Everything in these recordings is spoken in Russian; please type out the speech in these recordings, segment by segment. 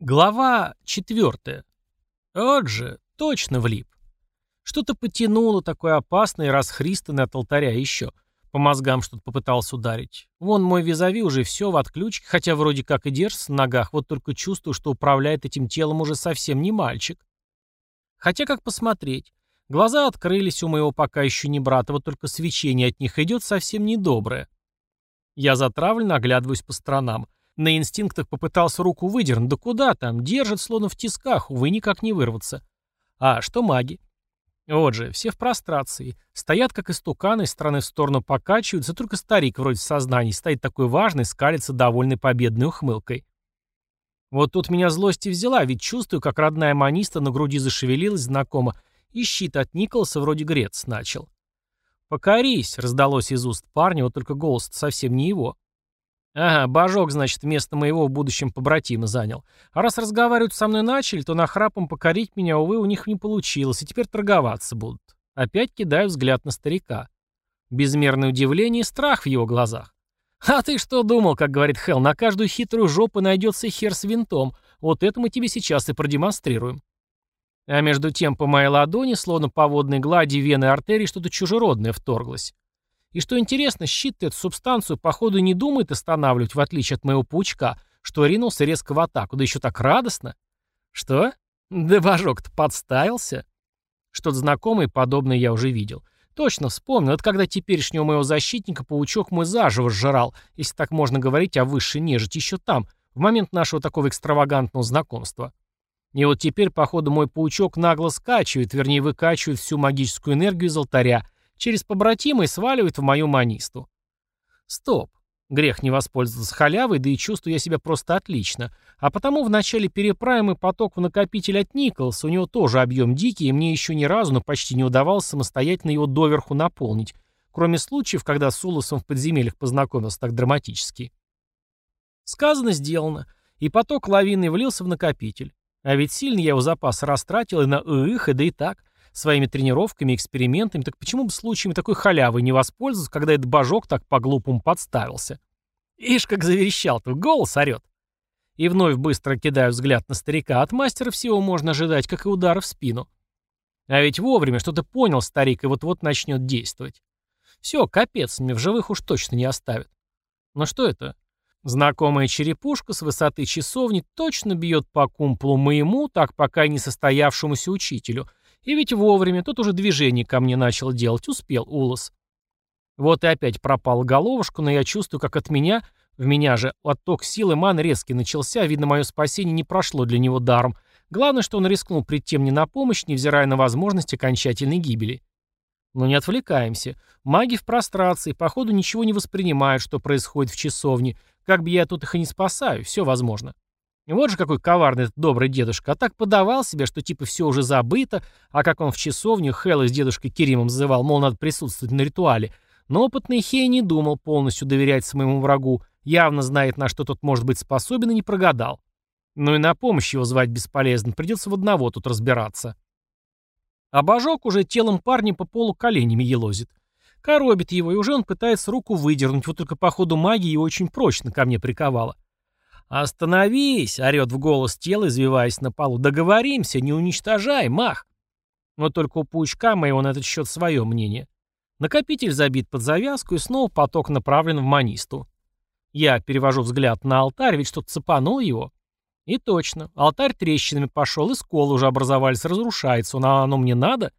Глава четвертая. Вот же, точно влип. Что-то потянуло такое опасное расхристанное от алтаря еще. По мозгам что-то попытался ударить. Вон мой визави уже все в отключке, хотя вроде как и держится на ногах, вот только чувствую, что управляет этим телом уже совсем не мальчик. Хотя как посмотреть. Глаза открылись у моего пока еще не брата, вот только свечение от них идет совсем недоброе. Я затравленно оглядываюсь по сторонам. На инстинктах попытался руку выдернуть. Да куда там? Держит, словно в тисках. Увы, никак не вырваться. А что маги? Вот же, все в прострации. Стоят, как истуканы, из стороны в сторону покачиваются. Только старик вроде в сознании стоит такой важный, скалится довольной победной ухмылкой. Вот тут меня злость и взяла, ведь чувствую, как родная маниста на груди зашевелилась знакомо, и щит от Николаса вроде грец начал. «Покорись», — раздалось из уст парня, вот только голос совсем не его. Ага, божок, значит, вместо моего в будущем побратима занял. А раз разговаривать со мной начали, то нахрапом покорить меня, увы, у них не получилось, и теперь торговаться будут. Опять кидаю взгляд на старика. Безмерное удивление и страх в его глазах. «А ты что думал, как говорит Хелл, на каждую хитрую жопу найдется хер с винтом. Вот это мы тебе сейчас и продемонстрируем». А между тем по моей ладони, словно по водной глади вены артерии, что-то чужеродное вторглось. И что интересно, щит эту субстанцию, походу, не думает останавливать, в отличие от моего паучка, что ринулся резко в атаку, да еще так радостно. Что? Да божок-то подставился. Что-то знакомое подобное я уже видел. Точно вспомнил, это когда теперешнего моего защитника паучок мой заживо сжирал, если так можно говорить о высшей нежити еще там, в момент нашего такого экстравагантного знакомства. И вот теперь, походу, мой паучок нагло скачивает, вернее, выкачивает всю магическую энергию из алтаря, через побратима и сваливает в мою манисту. Стоп. Грех не воспользоваться халявой, да и чувствую я себя просто отлично. А потому в начале переправим поток в накопитель от Николаса, у него тоже объем дикий, и мне еще ни разу, но почти не удавалось самостоятельно его доверху наполнить, кроме случаев, когда с Улосом в подземельях познакомился так драматически. Сказано, сделано, и поток лавины влился в накопитель. А ведь сильно я его запас растратил и на их, и да и так своими тренировками, экспериментами, так почему бы случаями такой халявы не воспользоваться, когда этот божок так по-глупому подставился? Ишь, как заверещал-то, голос орет. И вновь быстро кидаю взгляд на старика. От мастера всего можно ожидать, как и удара в спину. А ведь вовремя что-то понял старик и вот-вот начнет действовать. Все, капец, мне в живых уж точно не оставят. Но что это? Знакомая черепушка с высоты часовни точно бьет по кумполу моему, так пока не состоявшемуся учителю, и ведь вовремя, тот уже движение ко мне начал делать, успел Улос. Вот и опять пропала головушка, но я чувствую, как от меня, в меня же, отток силы ман резкий начался, видно, мое спасение не прошло для него даром. Главное, что он рискнул прийти мне на помощь, невзирая на возможность окончательной гибели. Но не отвлекаемся. Маги в прострации, походу, ничего не воспринимают, что происходит в часовне. Как бы я тут их и не спасаю, все возможно. Вот же какой коварный этот добрый дедушка. А так подавал себе, что типа все уже забыто, а как он в часовню Хэлла с дедушкой Керимом зазывал, мол, надо присутствовать на ритуале. Но опытный Хей не думал полностью доверять своему врагу, явно знает, на что тот может быть способен и не прогадал. Но и на помощь его звать бесполезно, придется в одного тут разбираться. Обожок уже телом парня по полу коленями елозит. Коробит его, и уже он пытается руку выдернуть, вот только по ходу магии очень прочно ко мне приковало. «Остановись!» — орёт в голос тело, извиваясь на полу. «Договоримся, не уничтожай, мах!» Но только у паучка моего на этот счет свое мнение. Накопитель забит под завязку, и снова поток направлен в манисту. Я перевожу взгляд на алтарь, ведь что-то цепанул его. И точно, алтарь трещинами пошел, и сколы уже образовались, разрушается. Но оно мне надо?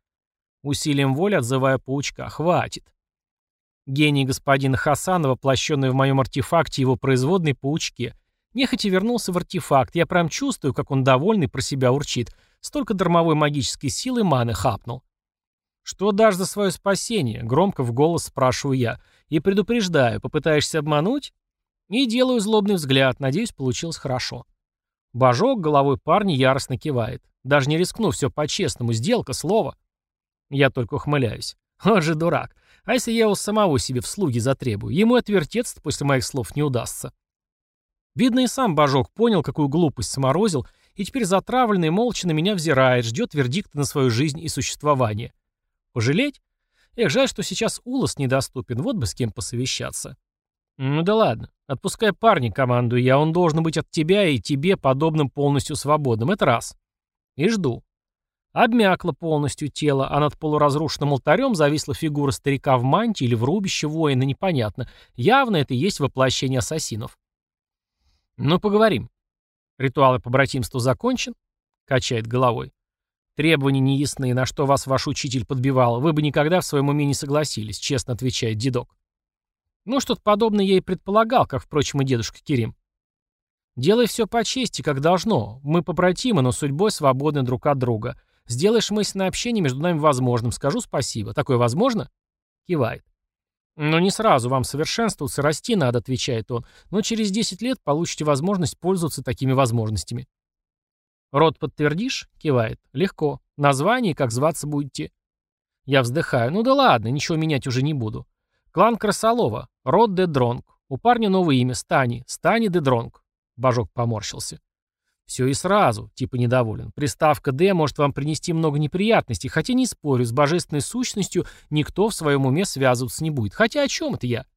Усилием воли отзывая паучка. Хватит. Гений господина Хасанова, воплощенный в моем артефакте его производной паучке — Нехотя вернулся в артефакт. Я прям чувствую, как он довольный про себя урчит. Столько дармовой магической силы маны хапнул. «Что дашь за свое спасение?» — громко в голос спрашиваю я. «И предупреждаю, попытаешься обмануть?» И делаю злобный взгляд. Надеюсь, получилось хорошо. Божок головой парня яростно кивает. Даже не рискну, все по-честному. Сделка, слово. Я только ухмыляюсь. Он же дурак. А если я его самого себе в слуги затребую? Ему отвертеться после моих слов не удастся. Видно, и сам Божок понял, какую глупость сморозил, и теперь затравленный молча на меня взирает, ждет вердикта на свою жизнь и существование. Пожалеть? Эх, жаль, что сейчас Улос недоступен, вот бы с кем посовещаться. Ну да ладно. Отпускай парня, командую я. Он должен быть от тебя и тебе подобным полностью свободным. Это раз. И жду. Обмякло полностью тело, а над полуразрушенным алтарем зависла фигура старика в мантии или в рубище воина, непонятно. Явно это и есть воплощение ассасинов. Ну, поговорим. Ритуалы побратимства закончен? Качает головой. Требования неясные, на что вас ваш учитель подбивал. Вы бы никогда в своем уме не согласились, честно отвечает дедок. Ну, что-то подобное я и предполагал, как, впрочем, и дедушка Керим. Делай все по чести, как должно. Мы побратимы, но судьбой свободны друг от друга. Сделаешь мысленное общение между нами возможным. Скажу спасибо. Такое возможно? Кивает. «Но не сразу вам совершенствоваться, расти надо», — отвечает он. «Но через 10 лет получите возможность пользоваться такими возможностями». «Род подтвердишь?» — кивает. «Легко. Название, как зваться будете?» Я вздыхаю. «Ну да ладно, ничего менять уже не буду. Клан Красолова. Род Де Дронг. У парня новое имя. Стани. Стани Де Дронг». Божок поморщился. Все и сразу, типа недоволен. Приставка «Де» может вам принести много неприятностей, хотя не спорю, с божественной сущностью никто в своем уме связываться не будет. Хотя о чем это я?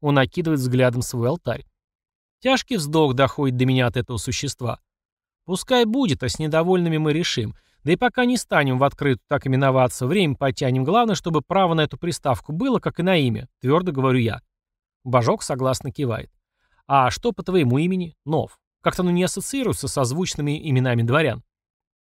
Он окидывает взглядом свой алтарь. Тяжкий вздох доходит до меня от этого существа. Пускай будет, а с недовольными мы решим. Да и пока не станем в открытую так именоваться, время потянем. Главное, чтобы право на эту приставку было, как и на имя, твердо говорю я. Божок согласно кивает. А что по твоему имени? Нов. Как-то оно не ассоциируется со звучными именами дворян.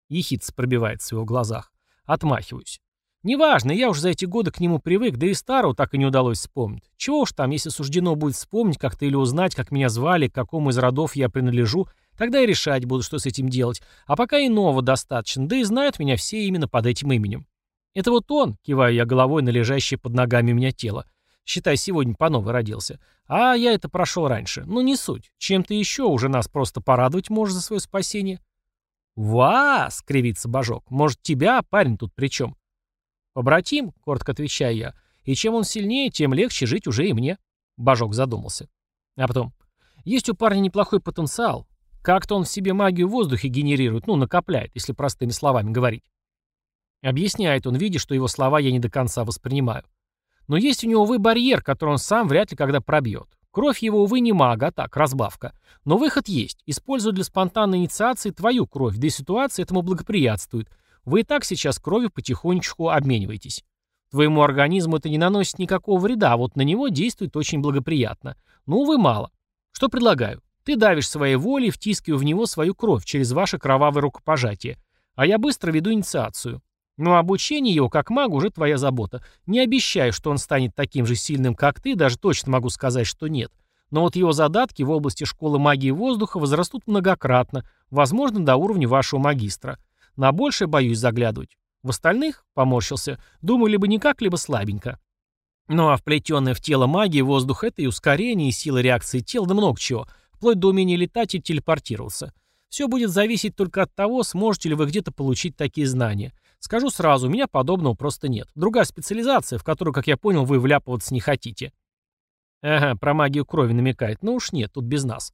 Ехидц пробивается в его глазах. Отмахиваюсь. Неважно, я уже за эти годы к нему привык, да и старого так и не удалось вспомнить. Чего уж там, если суждено будет вспомнить как-то или узнать, как меня звали, к какому из родов я принадлежу, тогда и решать буду, что с этим делать. А пока и нового достаточно, да и знают меня все именно под этим именем. Это вот он, киваю я головой на лежащее под ногами у меня тело, Считай, сегодня по новой родился. А я это прошел раньше. Ну, не суть. Чем-то еще уже нас просто порадовать можешь за свое спасение. «Вас!» — кривится Божок. «Может, тебя, парень, тут при чем?» «Побратим», — коротко отвечаю я. «И чем он сильнее, тем легче жить уже и мне». Божок задумался. А потом. «Есть у парня неплохой потенциал. Как-то он в себе магию в воздухе генерирует, ну, накопляет, если простыми словами говорить». Объясняет он, видя, что его слова я не до конца воспринимаю. Но есть у него, увы, барьер, который он сам вряд ли когда пробьет. Кровь его, увы, не мага, а так, разбавка. Но выход есть. Используй для спонтанной инициации твою кровь, да и ситуация этому благоприятствует. Вы и так сейчас кровью потихонечку обмениваетесь. Твоему организму это не наносит никакого вреда, а вот на него действует очень благоприятно. Но, увы, мало. Что предлагаю? Ты давишь своей волей, втискивая в него свою кровь через ваше кровавое рукопожатие. А я быстро веду инициацию. Но обучение его как магу уже твоя забота. Не обещаю, что он станет таким же сильным, как ты, даже точно могу сказать, что нет. Но вот его задатки в области школы магии воздуха возрастут многократно, возможно, до уровня вашего магистра. На большее боюсь заглядывать. В остальных, поморщился, думаю, либо никак, либо слабенько. Ну а вплетенная в тело магии воздух — это и ускорение, и сила реакции тел, да много чего, вплоть до умения летать и телепортироваться. Все будет зависеть только от того, сможете ли вы где-то получить такие знания. Скажу сразу, у меня подобного просто нет. Другая специализация, в которую, как я понял, вы вляпываться не хотите. Ага, про магию крови намекает. Ну уж нет, тут без нас.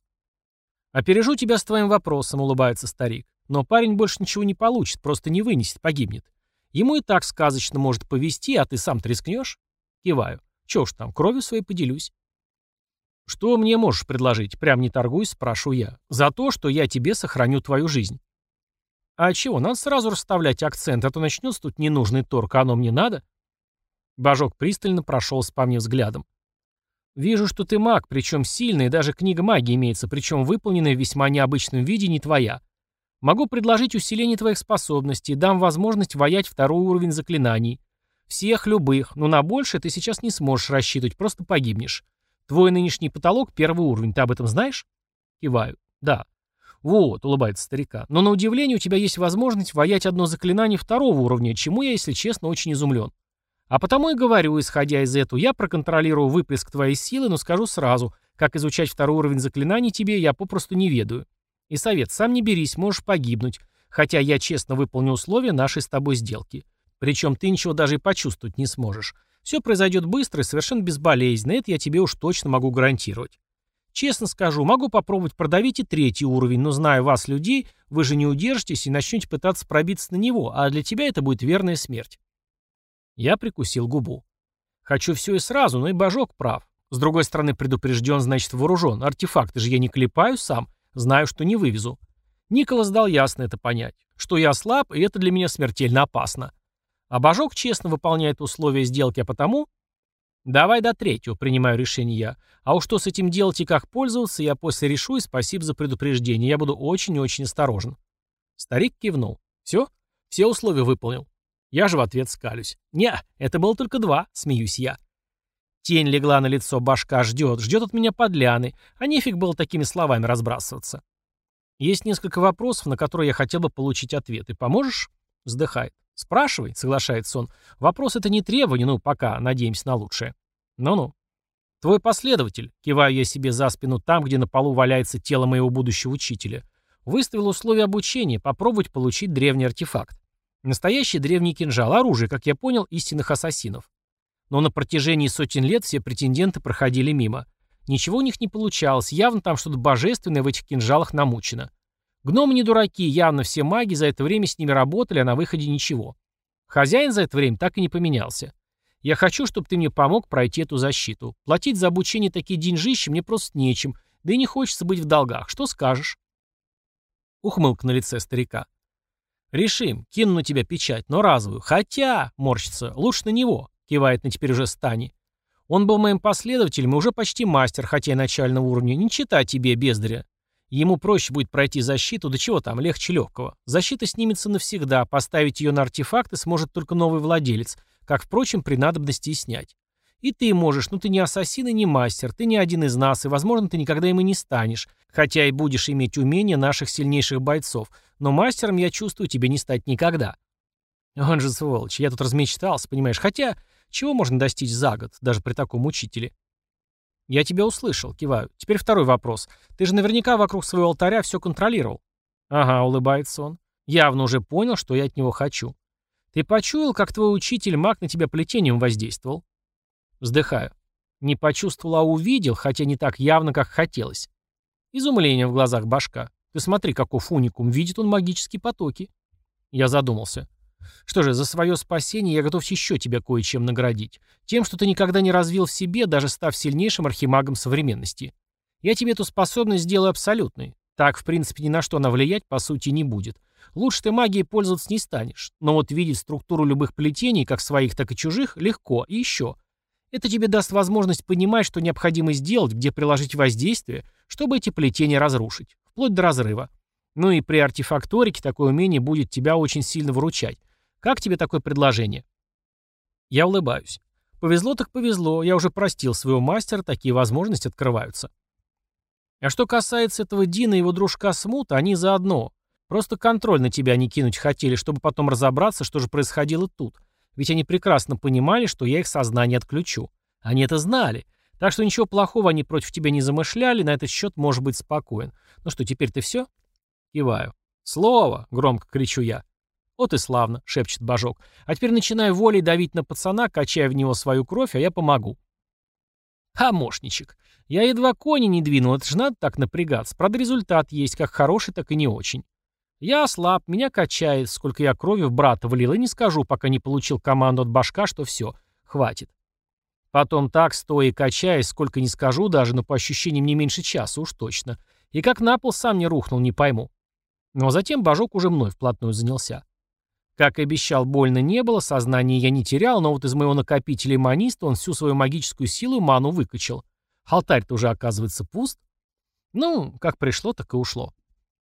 Опережу тебя с твоим вопросом, улыбается старик. Но парень больше ничего не получит, просто не вынесет, погибнет. Ему и так сказочно может повести, а ты сам-то рискнешь? Киваю. Чё ж там, кровью своей поделюсь. Что мне можешь предложить? Прям не торгуюсь, спрашиваю я. За то, что я тебе сохраню твою жизнь. А чего, надо сразу расставлять акцент, а то начнется тут ненужный торг, а оно мне надо? Божок пристально прошелся по мне взглядом. Вижу, что ты маг, причем сильный, даже книга магии имеется, причем выполненная в весьма необычном виде, не твоя. Могу предложить усиление твоих способностей, дам возможность воять второй уровень заклинаний. Всех любых, но на большее ты сейчас не сможешь рассчитывать, просто погибнешь. Твой нынешний потолок — первый уровень, ты об этом знаешь? Киваю. Да. «Вот», — улыбается старика, — «но на удивление у тебя есть возможность воять одно заклинание второго уровня, чему я, если честно, очень изумлен. А потому и говорю, исходя из этого, я проконтролирую выплеск твоей силы, но скажу сразу, как изучать второй уровень заклинаний тебе я попросту не ведаю. И совет, сам не берись, можешь погибнуть, хотя я честно выполню условия нашей с тобой сделки. Причем ты ничего даже и почувствовать не сможешь. Все произойдет быстро и совершенно безболезненно, это я тебе уж точно могу гарантировать. Честно скажу, могу попробовать продавить и третий уровень, но зная вас, людей, вы же не удержитесь и начнете пытаться пробиться на него, а для тебя это будет верная смерть. Я прикусил губу. Хочу все и сразу, но и божок прав. С другой стороны, предупрежден, значит вооружен. Артефакты же я не клепаю сам, знаю, что не вывезу. Николас дал ясно это понять, что я слаб, и это для меня смертельно опасно. А Божок честно выполняет условия сделки, а потому... Давай до третьего, принимаю решение я. А уж что с этим делать и как пользоваться, я после решу, и спасибо за предупреждение. Я буду очень-очень осторожен. Старик кивнул. Все? Все условия выполнил. Я же в ответ скалюсь. Не, это было только два, смеюсь я. Тень легла на лицо башка, ждет, ждет от меня подляны, а нефиг было такими словами разбрасываться. Есть несколько вопросов, на которые я хотел бы получить ответы. Поможешь? Вздыхает. Спрашивай, соглашается он. Вопрос это не требование, ну, пока, надеемся на лучшее. Ну-ну. Твой последователь, киваю я себе за спину там, где на полу валяется тело моего будущего учителя, выставил условия обучения, попробовать получить древний артефакт. Настоящий древний кинжал, оружие, как я понял, истинных ассасинов. Но на протяжении сотен лет все претенденты проходили мимо. Ничего у них не получалось, явно там что-то божественное в этих кинжалах намучено. Гномы не дураки, явно все маги за это время с ними работали, а на выходе ничего. Хозяин за это время так и не поменялся. Я хочу, чтобы ты мне помог пройти эту защиту. Платить за обучение такие деньжища мне просто нечем, да и не хочется быть в долгах. Что скажешь?» Ухмылка на лице старика. «Решим, кину на тебя печать, но разовую. Хотя, морщится, лучше на него», кивает на теперь уже Стани. Он был моим последователем и уже почти мастер, хотя и начального уровня. Не читай тебе, бездаря. Ему проще будет пройти защиту, да чего там, легче легкого. Защита снимется навсегда, поставить ее на артефакты сможет только новый владелец, как, впрочем, при надобности и снять. И ты можешь, но ты не ассасин и не мастер, ты не один из нас, и, возможно, ты никогда им и не станешь, хотя и будешь иметь умения наших сильнейших бойцов, но мастером, я чувствую, тебе не стать никогда. Он же сволочь, я тут размечтался, понимаешь, хотя чего можно достичь за год, даже при таком учителе? Я тебя услышал, киваю. Теперь второй вопрос. Ты же наверняка вокруг своего алтаря все контролировал. Ага, улыбается он. Явно уже понял, что я от него хочу. Ты почуял, как твой учитель маг на тебя плетением воздействовал? Вздыхаю. Не почувствовал, а увидел, хотя не так явно, как хотелось. Изумление в глазах башка. Ты смотри, каков уникум, видит он магические потоки. Я задумался. Что же, за свое спасение я готов еще тебя кое-чем наградить. Тем, что ты никогда не развил в себе, даже став сильнейшим архимагом современности. Я тебе эту способность сделаю абсолютной. Так, в принципе, ни на что она влиять, по сути, не будет. Лучше ты магией пользоваться не станешь. Но вот видеть структуру любых плетений, как своих, так и чужих, легко. И еще. Это тебе даст возможность понимать, что необходимо сделать, где приложить воздействие, чтобы эти плетения разрушить. Вплоть до разрыва. Ну и при артефакторике такое умение будет тебя очень сильно выручать. Как тебе такое предложение?» Я улыбаюсь. Повезло так повезло, я уже простил своего мастера, такие возможности открываются. А что касается этого Дина и его дружка Смута, они заодно. Просто контроль на тебя они кинуть хотели, чтобы потом разобраться, что же происходило тут. Ведь они прекрасно понимали, что я их сознание отключу. Они это знали. Так что ничего плохого они против тебя не замышляли, на этот счет можешь быть спокоен. Ну что, теперь ты все? Киваю. «Слово!» — громко кричу я. «Вот и славно», — шепчет Божок. «А теперь начинай волей давить на пацана, качая в него свою кровь, а я помогу». Хамошничек. Я едва кони не двинул, это же надо так напрягаться. Правда, результат есть, как хороший, так и не очень. Я слаб, меня качает, сколько я крови в брата влил, и не скажу, пока не получил команду от башка, что все, хватит. Потом так, стоя и качаясь, сколько не скажу даже, но по ощущениям не меньше часа уж точно. И как на пол сам не рухнул, не пойму. Но затем божок уже мной вплотную занялся. Как и обещал, больно не было, сознание я не терял, но вот из моего накопителя маниста он всю свою магическую силу ману выкачал. Алтарь-то уже, оказывается, пуст. Ну, как пришло, так и ушло.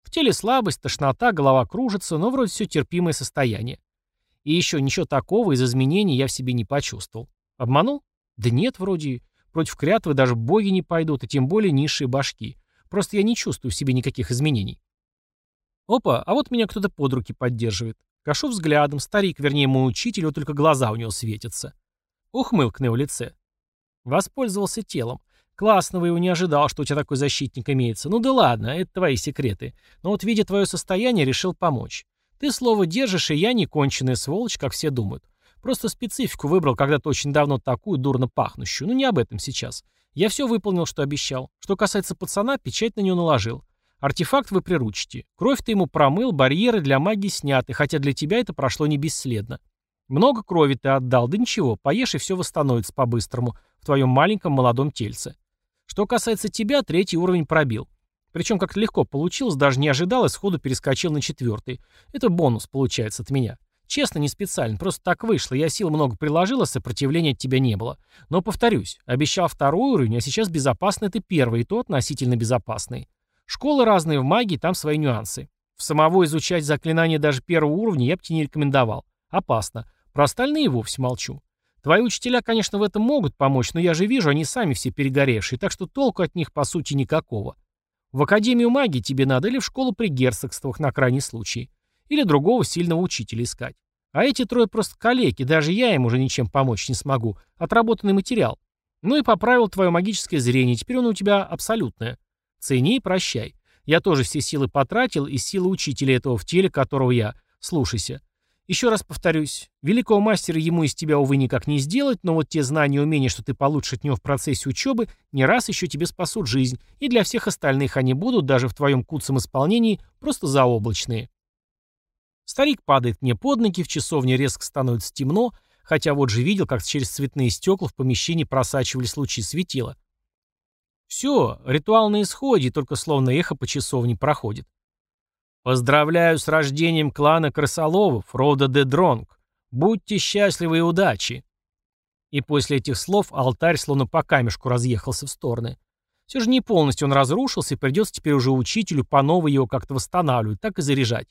В теле слабость, тошнота, голова кружится, но вроде все терпимое состояние. И еще ничего такого из изменений я в себе не почувствовал. Обманул? Да нет, вроде. Против крятвы даже боги не пойдут, и тем более низшие башки. Просто я не чувствую в себе никаких изменений. Опа, а вот меня кто-то под руки поддерживает. Кашу взглядом, старик, вернее мой учитель, вот только глаза у него светятся. Ухмылка на его лице. Воспользовался телом. Классного его не ожидал, что у тебя такой защитник имеется. Ну да ладно, это твои секреты. Но вот видя твое состояние, решил помочь. Ты слово держишь, и я не конченая сволочь, как все думают. Просто специфику выбрал когда-то очень давно такую дурно пахнущую. Ну не об этом сейчас. Я все выполнил, что обещал. Что касается пацана, печать на него наложил. Артефакт вы приручите. Кровь ты ему промыл, барьеры для магии сняты, хотя для тебя это прошло не бесследно. Много крови ты отдал, да ничего, поешь и все восстановится по-быстрому. в твоем маленьком молодом тельце. Что касается тебя, третий уровень пробил. Причем как-то легко получилось, даже не ожидал и сходу перескочил на четвертый. Это бонус получается от меня. Честно, не специально, просто так вышло. Я сил много приложила, сопротивления от тебя не было. Но, повторюсь, обещал второй уровень, а сейчас безопасный это первый, и то относительно безопасный. Школы разные в магии, там свои нюансы. В самого изучать заклинания даже первого уровня я бы тебе не рекомендовал. Опасно. Про остальные вовсе молчу. Твои учителя, конечно, в этом могут помочь, но я же вижу, они сами все перегоревшие, так что толку от них, по сути, никакого. В Академию магии тебе надо или в школу при герцогствах на крайний случай. Или другого сильного учителя искать. А эти трое просто калеки, даже я им уже ничем помочь не смогу. Отработанный материал. Ну и поправил твое магическое зрение, теперь оно у тебя абсолютное. Цени и прощай. Я тоже все силы потратил, и силы учителя этого в теле, которого я. Слушайся. Еще раз повторюсь, великого мастера ему из тебя, увы, никак не сделать, но вот те знания и умения, что ты получишь от него в процессе учебы, не раз еще тебе спасут жизнь, и для всех остальных они будут, даже в твоем куцом исполнении, просто заоблачные. Старик падает мне под ноги, в часовне резко становится темно, хотя вот же видел, как через цветные стекла в помещении просачивались лучи светила. Все, ритуал на исходе, только словно эхо по часовне проходит. Поздравляю с рождением клана Крысоловов, рода Дедронг. Будьте счастливы и удачи. И после этих слов алтарь словно по камешку разъехался в стороны. Все же не полностью он разрушился, и придется теперь уже учителю по новой его как-то восстанавливать, так и заряжать.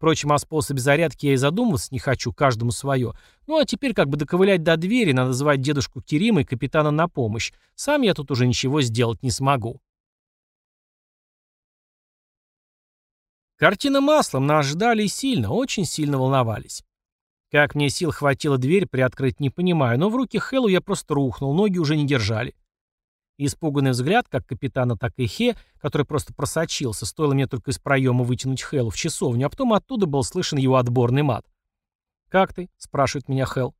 Впрочем, о способе зарядки я и задумываться не хочу, каждому свое. Ну а теперь как бы доковылять до двери, надо звать дедушку Керима и капитана на помощь. Сам я тут уже ничего сделать не смогу. Картина маслом, нас ждали сильно, очень сильно волновались. Как мне сил хватило дверь приоткрыть, не понимаю, но в руки Хэллу я просто рухнул, ноги уже не держали. Испуганный взгляд, как капитана, так и Хе, который просто просочился, стоило мне только из проема вытянуть Хэллу в часовню, а потом оттуда был слышен его отборный мат. «Как ты?» — спрашивает меня Хэл.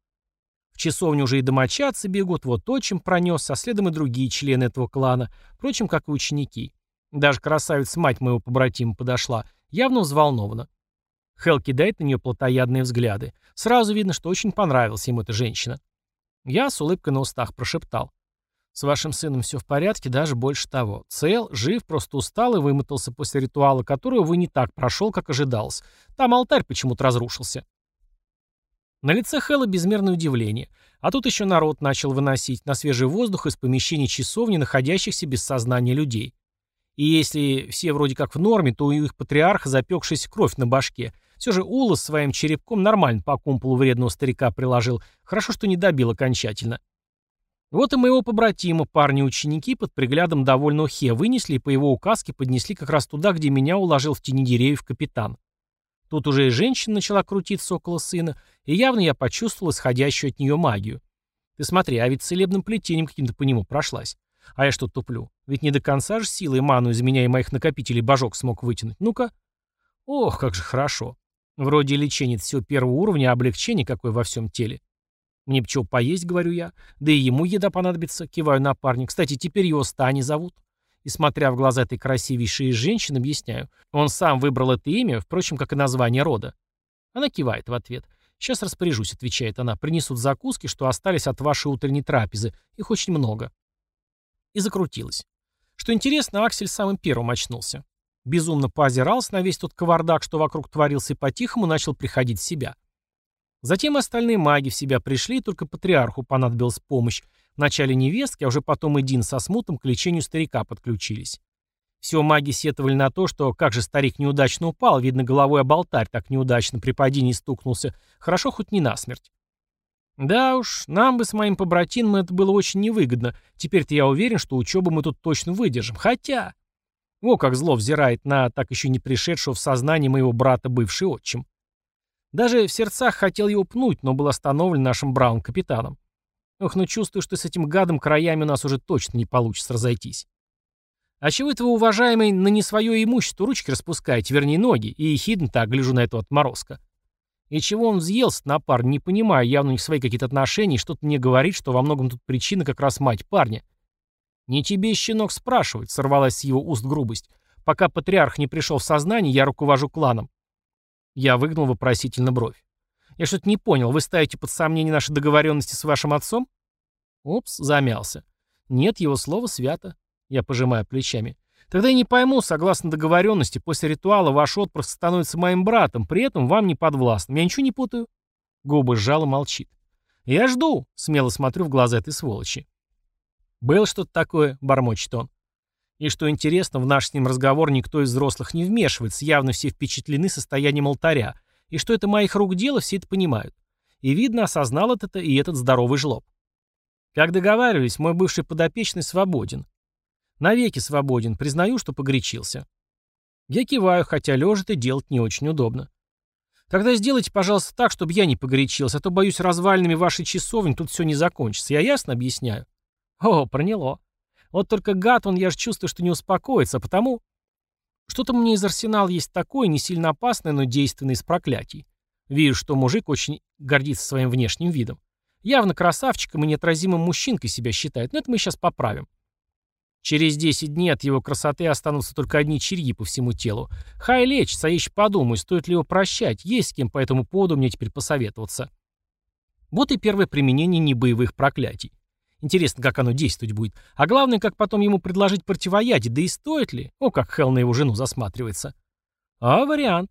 В часовню уже и домочадцы бегут, вот отчим пронес, а следом и другие члены этого клана, впрочем, как и ученики. Даже красавица-мать моего побратима подошла — явно взволнована. Хел кидает на нее плотоядные взгляды. Сразу видно, что очень понравилась ему эта женщина. Я с улыбкой на устах прошептал. «С вашим сыном все в порядке, даже больше того. Цел, жив, просто устал и вымотался после ритуала, который, вы не так прошел, как ожидалось. Там алтарь почему-то разрушился». На лице Хэлла безмерное удивление. А тут еще народ начал выносить на свежий воздух из помещений часовни, находящихся без сознания людей. И если все вроде как в норме, то у их патриарха запекшаяся кровь на башке. Все же Ула своим черепком нормально по кумполу вредного старика приложил. Хорошо, что не добил окончательно. Вот и моего побратима парни-ученики под приглядом довольного Хе вынесли и по его указке поднесли как раз туда, где меня уложил в тени деревьев капитан. Тут уже и женщина начала крутиться около сына, и явно я почувствовал исходящую от нее магию. Ты смотри, а ведь целебным плетением каким-то по нему прошлась. А я что туплю? Ведь не до конца же силой ману из меня и моих накопителей божок смог вытянуть. Ну-ка. Ох, как же хорошо. Вроде лечение всего первого уровня, а облегчение какое во всем теле. Мне бы чего поесть, говорю я. Да и ему еда понадобится, киваю на парня. Кстати, теперь его Стани зовут. И смотря в глаза этой красивейшей женщины, объясняю. Он сам выбрал это имя, впрочем, как и название рода. Она кивает в ответ. «Сейчас распоряжусь», — отвечает она. «Принесут закуски, что остались от вашей утренней трапезы. Их очень много» и закрутилась. Что интересно, Аксель самым первым очнулся. Безумно поозирался на весь тот кавардак, что вокруг творился, и по-тихому начал приходить в себя. Затем остальные маги в себя пришли, только патриарху понадобилась помощь. Вначале невестки, а уже потом и Дин со смутом к лечению старика подключились. Все маги сетовали на то, что как же старик неудачно упал, видно, головой об алтарь так неудачно при падении стукнулся. Хорошо хоть не насмерть. Да уж, нам бы с моим побратимом это было очень невыгодно. Теперь-то я уверен, что учебу мы тут точно выдержим. Хотя... О, как зло взирает на так еще не пришедшего в сознание моего брата бывший отчим. Даже в сердцах хотел его пнуть, но был остановлен нашим бравым капитаном. Ох, ну чувствую, что с этим гадом краями у нас уже точно не получится разойтись. А чего это вы, уважаемый, на не свое имущество ручки распускаете, вернее ноги, и ехидно так гляжу на этого отморозка. И чего он взъелся на парня, не понимаю, явно у них свои какие-то отношения, что-то мне говорит, что во многом тут причина как раз мать парня. «Не тебе, щенок, спрашивать», — сорвалась с его уст грубость. «Пока патриарх не пришел в сознание, я руковожу кланом». Я выгнул вопросительно бровь. «Я что-то не понял, вы ставите под сомнение наши договоренности с вашим отцом?» Упс, замялся. Нет, его слово свято. Я пожимаю плечами. Тогда я не пойму, согласно договоренности, после ритуала ваш отпрыск становится моим братом, при этом вам не подвластным. Я ничего не путаю. Губы сжала, молчит. Я жду, смело смотрю в глаза этой сволочи. Было что-то такое, бормочет он. И что интересно, в наш с ним разговор никто из взрослых не вмешивается, явно все впечатлены состоянием алтаря, и что это моих рук дело, все это понимают. И видно, осознал это и этот здоровый жлоб. Как договаривались, мой бывший подопечный свободен. Навеки свободен, признаю, что погорячился. Я киваю, хотя лежа это делать не очень удобно. Тогда сделайте, пожалуйста, так, чтобы я не погорячился, а то, боюсь, развалинами вашей часовни тут все не закончится. Я ясно объясняю? О, проняло. Вот только гад он, я же чувствую, что не успокоится, а потому... Что-то мне из арсенала есть такое, не сильно опасное, но действенное из проклятий. Вижу, что мужик очень гордится своим внешним видом. Явно красавчиком и неотразимым мужчинкой себя считает, но это мы сейчас поправим. Через 10 дней от его красоты останутся только одни черьи по всему телу. Хай лечится, а еще подумаю, стоит ли его прощать, есть с кем по этому поводу мне теперь посоветоваться. Вот и первое применение небоевых проклятий. Интересно, как оно действовать будет. А главное, как потом ему предложить противоядие, да и стоит ли? О, как Хелл на его жену засматривается. А вариант.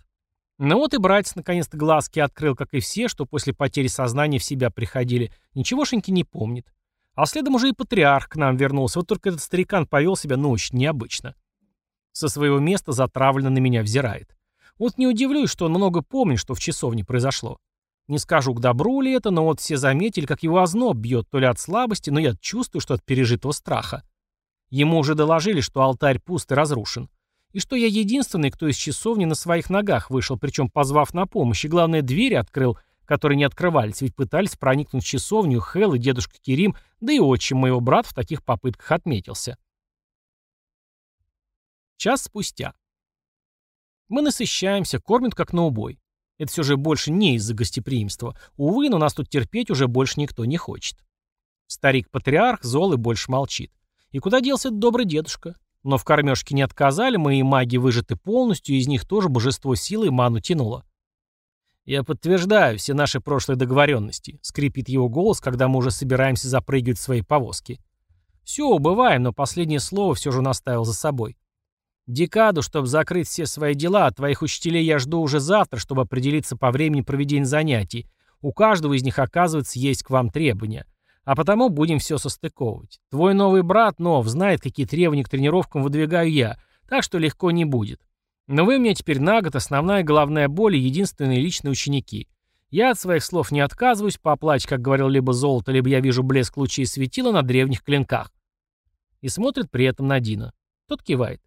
Ну вот и братец наконец-то глазки открыл, как и все, что после потери сознания в себя приходили. Ничегошеньки не помнит. А следом уже и патриарх к нам вернулся. Вот только этот старикан повел себя, ну, очень необычно. Со своего места затравленно на меня взирает. Вот не удивлюсь, что он много помнит, что в часовне произошло. Не скажу, к добру ли это, но вот все заметили, как его озноб бьет, то ли от слабости, но я чувствую, что от пережитого страха. Ему уже доложили, что алтарь пуст и разрушен. И что я единственный, кто из часовни на своих ногах вышел, причем позвав на помощь, и главное, двери открыл, которые не открывались, ведь пытались проникнуть в часовню Хелл и дедушка Керим, да и отчим моего брата в таких попытках отметился. Час спустя. Мы насыщаемся, кормят как на убой. Это все же больше не из-за гостеприимства. Увы, но нас тут терпеть уже больше никто не хочет. Старик-патриарх зол и больше молчит. И куда делся этот добрый дедушка? Но в кормежке не отказали, мои маги выжаты полностью, из них тоже божество силы и ману тянуло. «Я подтверждаю все наши прошлые договоренности», — скрипит его голос, когда мы уже собираемся запрыгивать в свои повозки. «Все, убываем, но последнее слово все же наставил за собой. Декаду, чтобы закрыть все свои дела, от твоих учителей я жду уже завтра, чтобы определиться по времени проведения занятий. У каждого из них, оказывается, есть к вам требования. А потому будем все состыковывать. Твой новый брат, Нов, знает, какие требования к тренировкам выдвигаю я, так что легко не будет. Но вы мне теперь на год основная головная боль и единственные личные ученики. Я от своих слов не отказываюсь по оплате, как говорил либо золото, либо я вижу блеск лучей светила на древних клинках. И смотрит при этом на Дина. Тот кивает.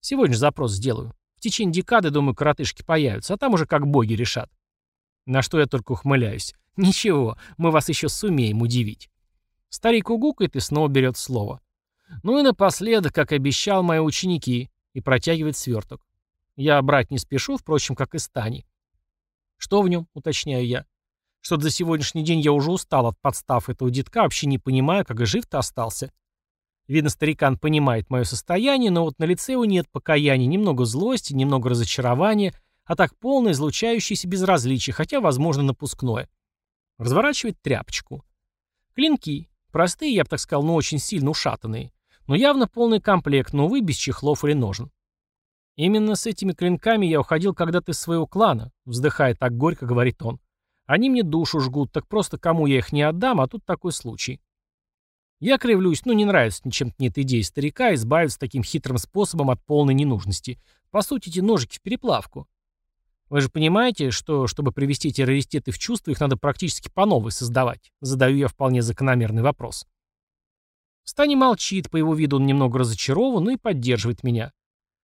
Сегодня же запрос сделаю. В течение декады, думаю, коротышки появятся, а там уже как боги решат. На что я только ухмыляюсь. Ничего, мы вас еще сумеем удивить. Старик угукает и снова берет слово. Ну и напоследок, как обещал мои ученики, и протягивает сверток. Я брать не спешу, впрочем, как и Стани. Что в нем, уточняю я. Что-то за сегодняшний день я уже устал от подстав этого детка, вообще не понимаю, как и жив-то остался. Видно, старикан понимает мое состояние, но вот на лице его нет покаяния, немного злости, немного разочарования, а так полное излучающееся безразличие, хотя, возможно, напускное. Разворачивает тряпочку. Клинки. Простые, я бы так сказал, но очень сильно ушатанные. Но явно полный комплект, но вы без чехлов или ножен. Именно с этими клинками я уходил когда-то из своего клана, вздыхая так горько, говорит он. Они мне душу жгут, так просто кому я их не отдам, а тут такой случай. Я кривлюсь, ну не нравится ничем мне эта идея старика избавиться таким хитрым способом от полной ненужности. По сути, эти ножики в переплавку. Вы же понимаете, что, чтобы привести эти раритеты в чувство, их надо практически по новой создавать? Задаю я вполне закономерный вопрос. Стани молчит, по его виду он немного разочарован, но и поддерживает меня.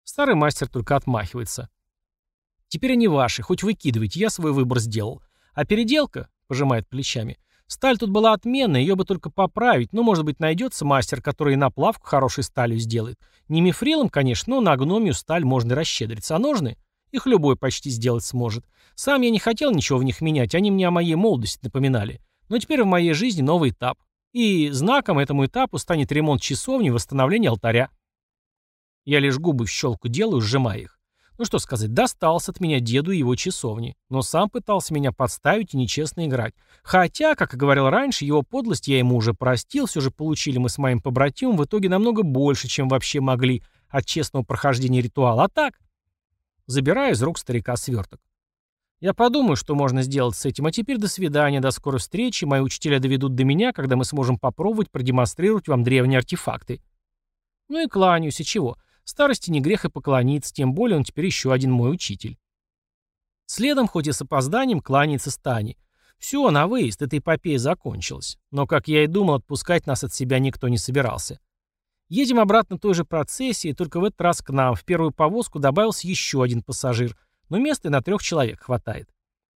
Старый мастер только отмахивается. Теперь они ваши, хоть выкидывайте, я свой выбор сделал. А переделка, пожимает плечами, Сталь тут была отменная, ее бы только поправить, но, может быть, найдется мастер, который и наплавку хорошей сталью сделает. Не мифрилом, конечно, но на гномию сталь можно расщедриться, а ножны? Их любой почти сделать сможет. Сам я не хотел ничего в них менять, они мне о моей молодости напоминали. Но теперь в моей жизни новый этап. И знаком этому этапу станет ремонт часовни и восстановление алтаря. Я лишь губы в щелку делаю, сжимая их. Ну что сказать, достался от меня деду и его часовни, но сам пытался меня подставить и нечестно играть. Хотя, как и говорил раньше, его подлость я ему уже простил, все же получили мы с моим побратимом в итоге намного больше, чем вообще могли от честного прохождения ритуала. А так, забираю из рук старика сверток. Я подумаю, что можно сделать с этим, а теперь до свидания, до скорой встречи, мои учителя доведут до меня, когда мы сможем попробовать продемонстрировать вам древние артефакты. Ну и кланяюсь, и чего? Старости не грех и поклониться, тем более он теперь еще один мой учитель. Следом, хоть и с опозданием, кланяется Стани. Все, на выезд, эта эпопея закончилась. Но, как я и думал, отпускать нас от себя никто не собирался. Едем обратно той же процессии, только в этот раз к нам в первую повозку добавился еще один пассажир — но места на трех человек хватает.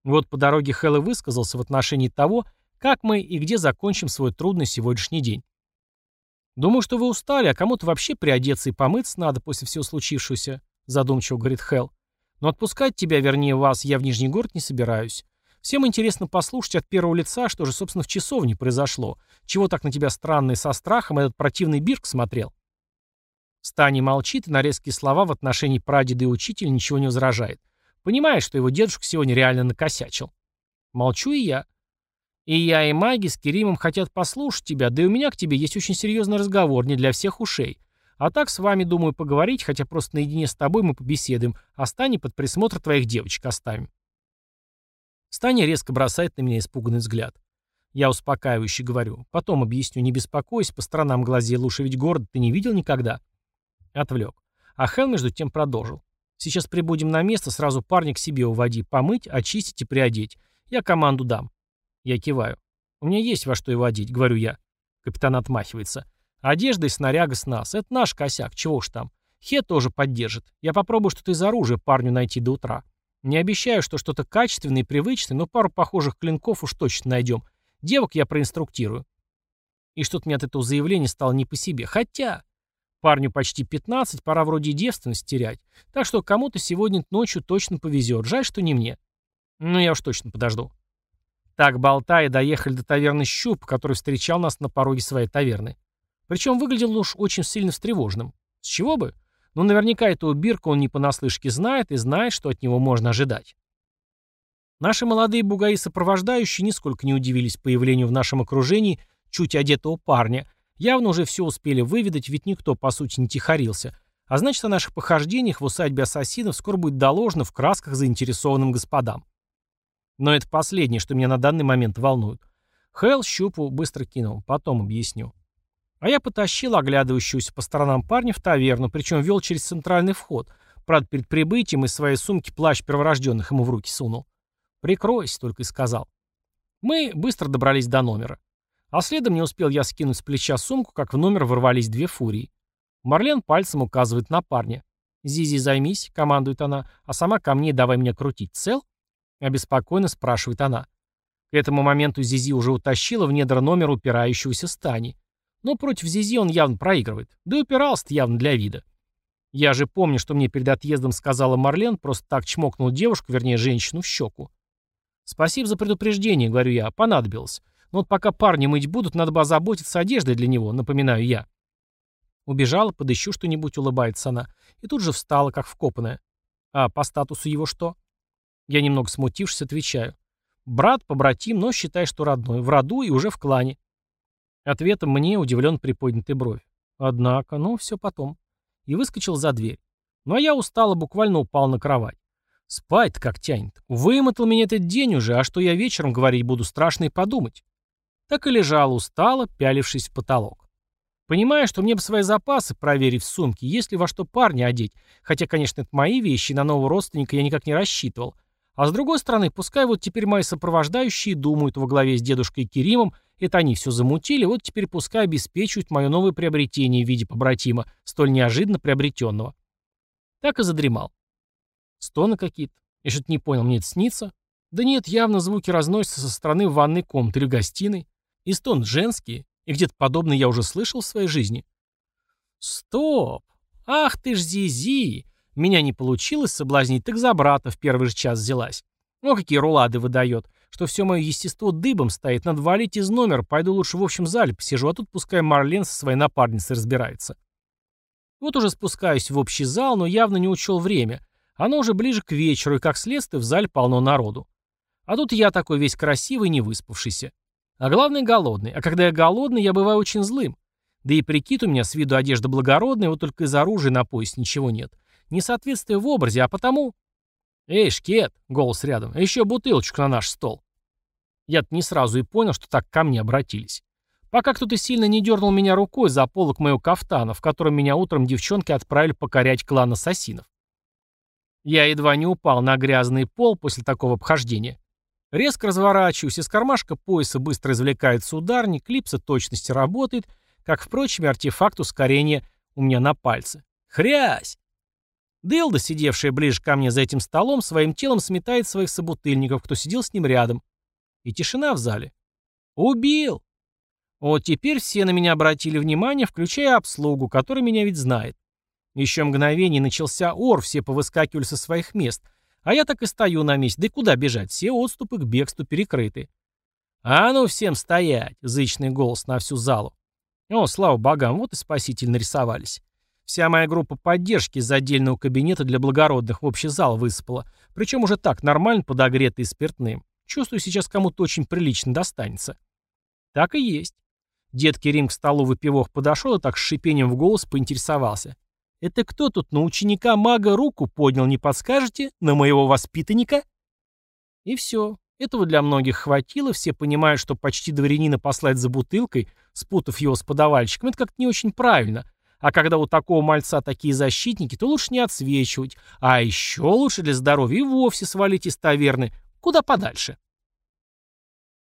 Вот по дороге Хэлл высказался в отношении того, как мы и где закончим свой трудный сегодняшний день. «Думаю, что вы устали, а кому-то вообще приодеться и помыться надо после всего случившегося», задумчиво говорит Хелл. «Но отпускать тебя, вернее вас, я в Нижний город не собираюсь. Всем интересно послушать от первого лица, что же, собственно, в часовне произошло. Чего так на тебя странно и со страхом этот противный Бирк смотрел?» Стани молчит и на резкие слова в отношении прадеда и учителя ничего не возражает. Понимает, что его дедушка сегодня реально накосячил. Молчу и я. И я, и маги с Керимом хотят послушать тебя, да и у меня к тебе есть очень серьезный разговор, не для всех ушей. А так с вами, думаю, поговорить, хотя просто наедине с тобой мы побеседуем, а Стани под присмотр твоих девочек оставим. Стани резко бросает на меня испуганный взгляд. Я успокаивающе говорю. Потом объясню, не беспокойся, по сторонам глазей лучше, ведь город ты не видел никогда. Отвлек. А Хел между тем продолжил. Сейчас прибудем на место, сразу парня к себе уводи, помыть, очистить и приодеть. Я команду дам. Я киваю. У меня есть во что его одеть, говорю я. Капитан отмахивается. Одежда и снаряга с нас. Это наш косяк, чего уж там. Хе тоже поддержит. Я попробую что-то из оружия парню найти до утра. Не обещаю, что что-то качественное и привычное, но пару похожих клинков уж точно найдем. Девок я проинструктирую. И что-то мне от этого заявления стало не по себе. Хотя... Парню почти 15, пора вроде девственность терять. Так что кому-то сегодня ночью точно повезет. Жаль, что не мне. Ну, я уж точно подожду. Так, болтая, доехали до таверны Щуп, который встречал нас на пороге своей таверны. Причем выглядел уж очень сильно встревоженным. С чего бы? Ну, наверняка этого Бирка он не понаслышке знает и знает, что от него можно ожидать. Наши молодые бугаи-сопровождающие нисколько не удивились появлению в нашем окружении чуть одетого парня – Явно уже все успели выведать, ведь никто, по сути, не тихорился. А значит, о наших похождениях в усадьбе ассасинов скоро будет доложено в красках заинтересованным господам. Но это последнее, что меня на данный момент волнует. Хелл щупу быстро кинул, потом объясню. А я потащил оглядывающуюся по сторонам парня в таверну, причем вел через центральный вход. Правда, перед прибытием из своей сумки плащ перворожденных ему в руки сунул. «Прикройся», — только и сказал. Мы быстро добрались до номера. А следом не успел я скинуть с плеча сумку, как в номер ворвались две фурии. Марлен пальцем указывает на парня. «Зизи, займись», — командует она, а сама ко мне давай меня крутить. «Цел?» — обеспокоенно спрашивает она. К этому моменту Зизи уже утащила в недр номера упирающегося Стани. Но против Зизи он явно проигрывает. Да и упирался явно для вида. Я же помню, что мне перед отъездом сказала Марлен, просто так чмокнул девушку, вернее, женщину в щеку. «Спасибо за предупреждение», — говорю я, — «понадобилось. Но вот пока парни мыть будут, надо бы озаботиться одеждой для него, напоминаю я. Убежала, подыщу что-нибудь, улыбается она. И тут же встала, как вкопанная. А по статусу его что? Я немного смутившись, отвечаю. Брат, побратим, но считай, что родной. В роду и уже в клане. Ответом мне удивлен приподнятый бровь. Однако, ну, все потом. И выскочил за дверь. Ну а я устало буквально упал на кровать. Спать как тянет. Вымотал меня этот день уже, а что я вечером говорить буду, страшно и подумать так и лежал устало, пялившись в потолок. Понимая, что мне бы свои запасы проверить в сумке, есть ли во что парня одеть, хотя, конечно, это мои вещи, на нового родственника я никак не рассчитывал. А с другой стороны, пускай вот теперь мои сопровождающие думают во главе с дедушкой Керимом, это они все замутили, вот теперь пускай обеспечивают мое новое приобретение в виде побратима, столь неожиданно приобретенного. Так и задремал. Стоны какие-то. Я что-то не понял, мне это снится? Да нет, явно звуки разносятся со стороны ванной комнаты или гостиной. И стон женский, и где-то подобное я уже слышал в своей жизни. Стоп! Ах ты ж Зизи! Меня не получилось соблазнить, так за брата в первый же час взялась. О, какие рулады выдает, что все мое естество дыбом стоит, надо валить из номера, пойду лучше в общем зале посижу, а тут пускай Марлен со своей напарницей разбирается. Вот уже спускаюсь в общий зал, но явно не учел время, Оно уже ближе к вечеру, и как следствие в зале полно народу. А тут я такой весь красивый, не выспавшийся. А главное, голодный. А когда я голодный, я бываю очень злым. Да и прикид у меня с виду одежда благородная, вот только из оружия на пояс ничего нет. Несоответствие в образе, а потому... «Эй, шкет!» — голос рядом. «Еще бутылочку на наш стол». Я-то не сразу и понял, что так ко мне обратились. Пока кто-то сильно не дернул меня рукой за полок моего кафтана, в котором меня утром девчонки отправили покорять клан ассасинов. Я едва не упал на грязный пол после такого обхождения. Резко разворачиваюсь, из кармашка пояса быстро извлекается ударник, клипса точности работает, как, впрочем, и артефакт ускорения у меня на пальце. Хрясь! Делда, сидевшая ближе ко мне за этим столом, своим телом сметает своих собутыльников, кто сидел с ним рядом. И тишина в зале. Убил! Вот теперь все на меня обратили внимание, включая обслугу, которая меня ведь знает. Еще мгновение начался ор, все повыскакивали со своих мест. А я так и стою на месте. Да и куда бежать? Все отступы к бегству перекрыты. «А ну всем стоять!» — зычный голос на всю залу. О, слава богам, вот и спаситель нарисовались. Вся моя группа поддержки из отдельного кабинета для благородных в общий зал высыпала. Причем уже так, нормально подогретый спиртным. Чувствую, сейчас кому-то очень прилично достанется. Так и есть. Дед Керим к столу выпивох подошел и так с шипением в голос поинтересовался. «Это кто тут на ученика-мага руку поднял, не подскажете? На моего воспитанника?» И все. Этого для многих хватило, все понимают, что почти дворянина послать за бутылкой, спутав его с подавальщиком, это как-то не очень правильно. А когда у такого мальца такие защитники, то лучше не отсвечивать. А еще лучше для здоровья и вовсе свалить из таверны куда подальше.